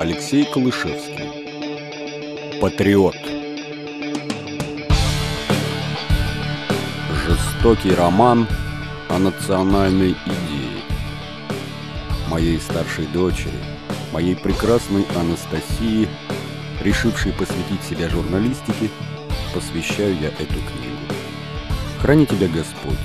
Алексей Калышевский. Патриот. Жестокий роман о национальной идее. Моей старшей дочери, моей прекрасной Анастасии, решившей посвятить себя журналистике, посвящаю я эту книгу. Храни тебя Господь,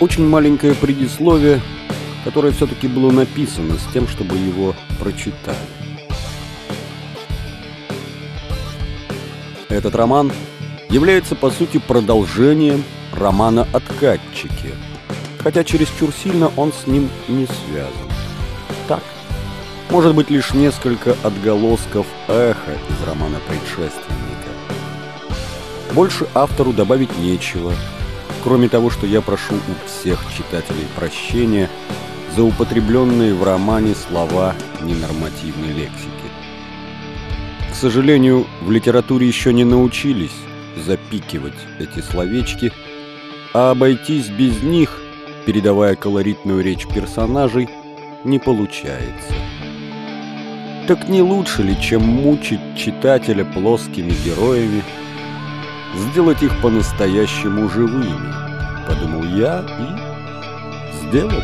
Очень маленькое предисловие, которое все-таки было написано с тем, чтобы его прочитали. Этот роман является, по сути, продолжением романа «Откатчики», хотя чересчур сильно он с ним не связан. Так, может быть, лишь несколько отголосков эха из романа предшественника. Больше автору добавить нечего – кроме того, что я прошу у всех читателей прощения за употребленные в романе слова ненормативной лексики. К сожалению, в литературе еще не научились запикивать эти словечки, а обойтись без них, передавая колоритную речь персонажей, не получается. Так не лучше ли, чем мучить читателя плоскими героями, сделать их по-настоящему живыми, подумал я и сделал.